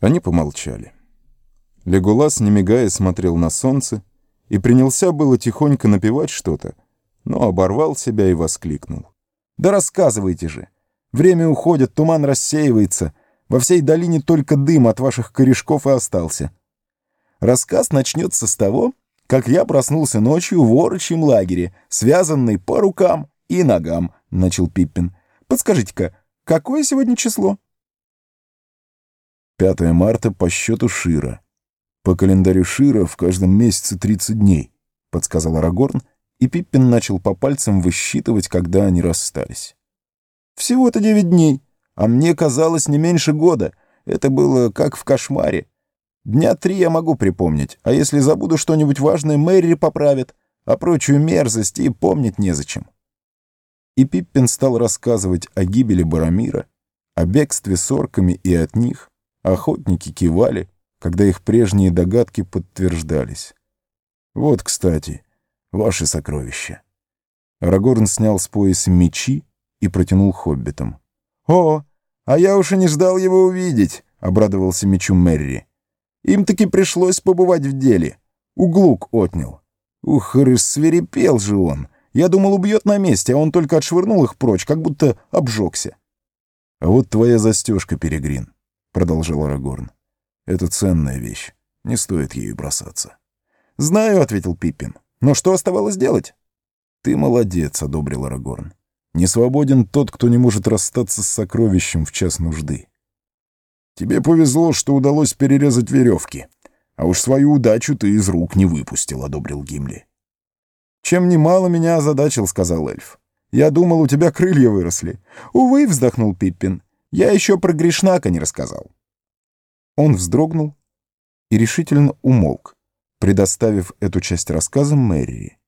Они помолчали. Легулас, не мигая, смотрел на солнце и принялся было тихонько напевать что-то, но оборвал себя и воскликнул. «Да рассказывайте же! Время уходит, туман рассеивается, во всей долине только дым от ваших корешков и остался. Рассказ начнется с того, как я проснулся ночью в орочьем лагере, связанный по рукам и ногам», — начал Пиппин. «Подскажите-ка, какое сегодня число?» 5 марта по счету Шира. По календарю Шира в каждом месяце 30 дней, подсказал Арагорн, и Пиппин начал по пальцам высчитывать, когда они расстались. «Всего-то девять дней, а мне казалось не меньше года. Это было как в кошмаре. Дня три я могу припомнить, а если забуду что-нибудь важное, Мэри поправит, а прочую мерзость и помнить незачем». И Пиппин стал рассказывать о гибели Барамира, о бегстве с орками и от них, Охотники кивали, когда их прежние догадки подтверждались. Вот, кстати, ваши сокровища. Арагорн снял с пояса мечи и протянул хоббитам. «О, а я уж и не ждал его увидеть», — обрадовался мечу Мерри. «Им таки пришлось побывать в деле. Углук отнял. Ух, рассверепел же он. Я думал, убьет на месте, а он только отшвырнул их прочь, как будто обжегся». «А вот твоя застежка, Перегрин продолжал Арагорн. «Это ценная вещь. Не стоит ею бросаться». «Знаю», — ответил Пиппин. «Но что оставалось делать?» «Ты молодец», — одобрил Арагорн. «Не свободен тот, кто не может расстаться с сокровищем в час нужды». «Тебе повезло, что удалось перерезать веревки. А уж свою удачу ты из рук не выпустил», — одобрил Гимли. «Чем немало меня озадачил», — сказал эльф. «Я думал, у тебя крылья выросли». «Увы», — вздохнул Пиппин. Я еще про Гришнака не рассказал». Он вздрогнул и решительно умолк, предоставив эту часть рассказа Мэрии.